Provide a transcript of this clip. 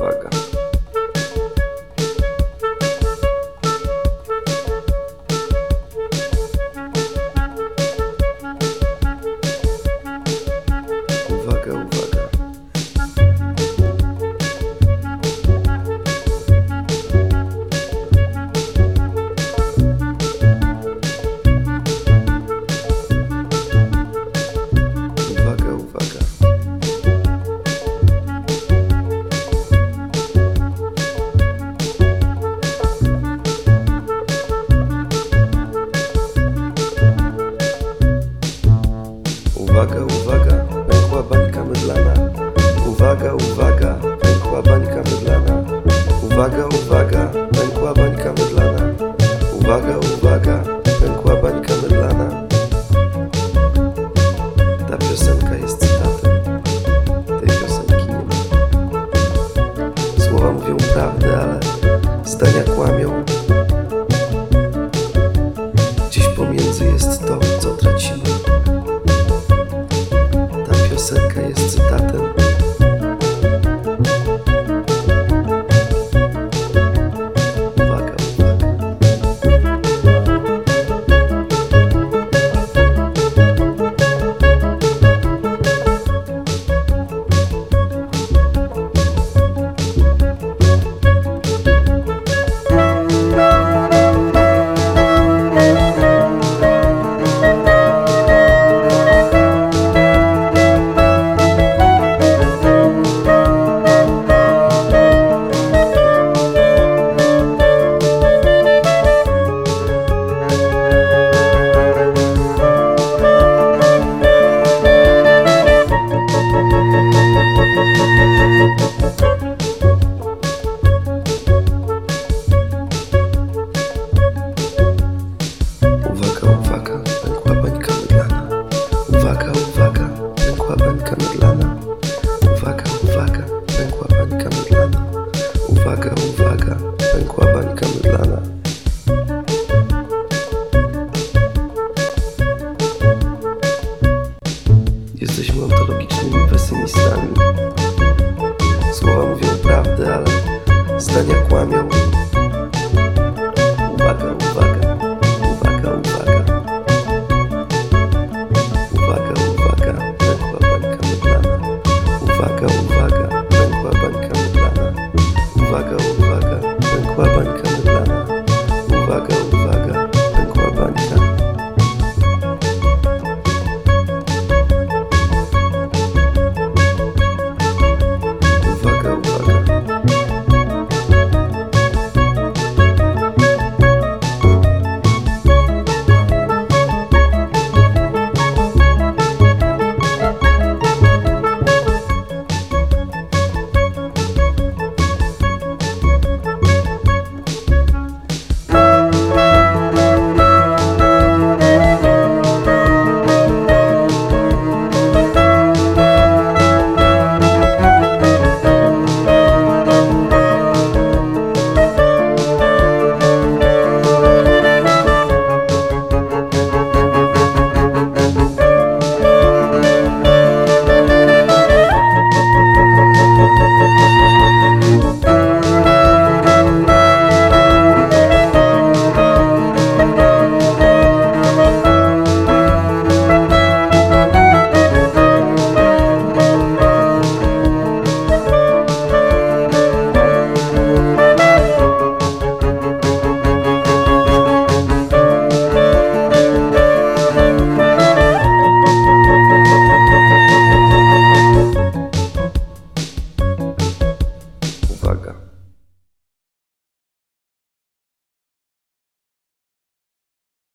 Uwaga. Uwaga, uwaga, pękła bańka mydlana. Uwaga, uwaga, pękła bańka mydlana. Uwaga, uwaga, pękła bańka mydlana. Ta piosenka jest bańka mydlana. Uwaga, uwaga, pękła bańka mydlana. Uwaga, uwaga, pękła bańka mydlana. Jesteśmy ontologicznymi pesymistami. Słowa mówią prawdę, ale zdania kłamią.